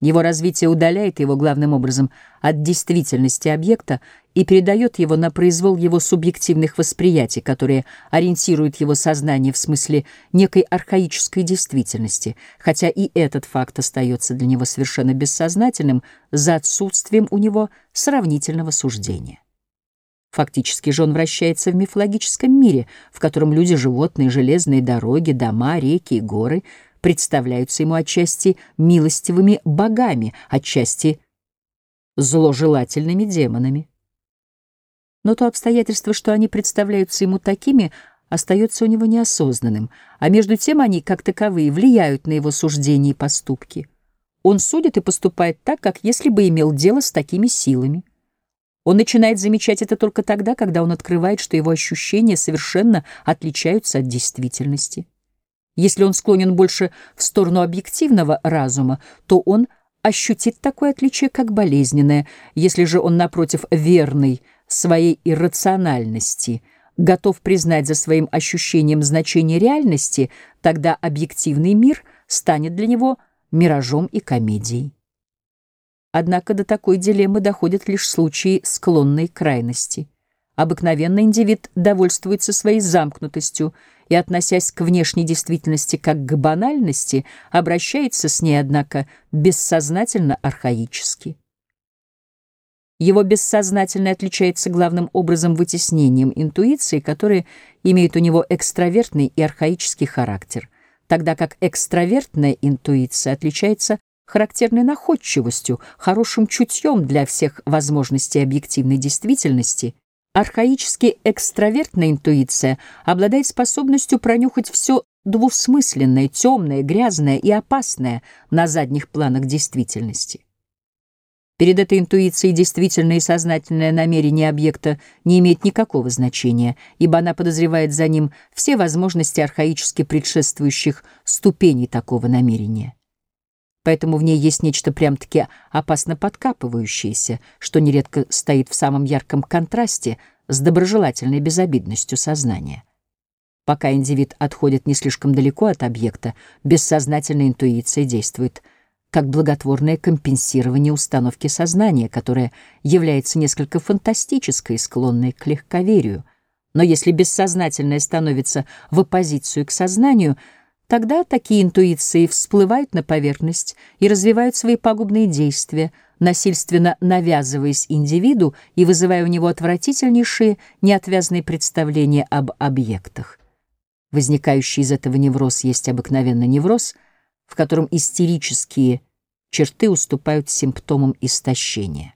Его развитие удаляет его главным образом от действительности объекта и передает его на произвол его субъективных восприятий, которые ориентируют его сознание в смысле некой архаической действительности, хотя и этот факт остается для него совершенно бессознательным за отсутствием у него сравнительного суждения. Фактически же он вращается в мифологическом мире, в котором люди, животные, железные дороги, дома, реки и горы — представляются ему отчасти милостивыми богами, отчасти зложелательными демонами. Но то обстоятельство, что они представляются ему такими, остается у него неосознанным, а между тем они, как таковые, влияют на его суждения и поступки. Он судит и поступает так, как если бы имел дело с такими силами. Он начинает замечать это только тогда, когда он открывает, что его ощущения совершенно отличаются от действительности. Если он склонен больше в сторону объективного разума, то он ощутит такое отличие, как болезненное. Если же он, напротив, верный своей иррациональности, готов признать за своим ощущением значение реальности, тогда объективный мир станет для него миражом и комедией. Однако до такой дилеммы доходят лишь случаи склонной крайности. Обыкновенно индивид довольствуется своей замкнутостью и, относясь к внешней действительности как к банальности, обращается с ней, однако, бессознательно архаически. Его бессознательное отличается главным образом вытеснением интуиции, которая имеет у него экстравертный и архаический характер, тогда как экстравертная интуиция отличается характерной находчивостью, хорошим чутьем для всех возможностей объективной действительности Архаически экстравертная интуиция обладает способностью пронюхать все двусмысленное, темное, грязное и опасное на задних планах действительности. Перед этой интуицией действительное и сознательное намерение объекта не имеет никакого значения, ибо она подозревает за ним все возможности архаически предшествующих ступеней такого намерения поэтому в ней есть нечто прям-таки опасно подкапывающееся, что нередко стоит в самом ярком контрасте с доброжелательной безобидностью сознания. Пока индивид отходит не слишком далеко от объекта, бессознательная интуиция действует как благотворное компенсирование установки сознания, которая является несколько фантастической, склонной к легковерию. Но если бессознательное становится в оппозицию к сознанию — Тогда такие интуиции всплывают на поверхность и развивают свои пагубные действия, насильственно навязываясь индивиду и вызывая у него отвратительнейшие неотвязные представления об объектах. Возникающий из этого невроз есть обыкновенно невроз, в котором истерические черты уступают симптомам истощения.